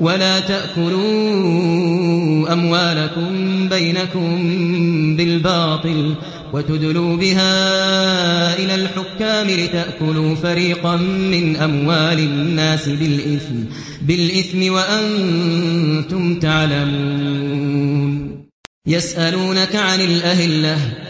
ولا تأكلوا أموالكم بينكم بالباطل وتدلوا بها إلى الحكام لتأكلوا فريقا من أموال الناس بالإثم, بالإثم وأنتم تعلمون. يسألونك عن الأهلة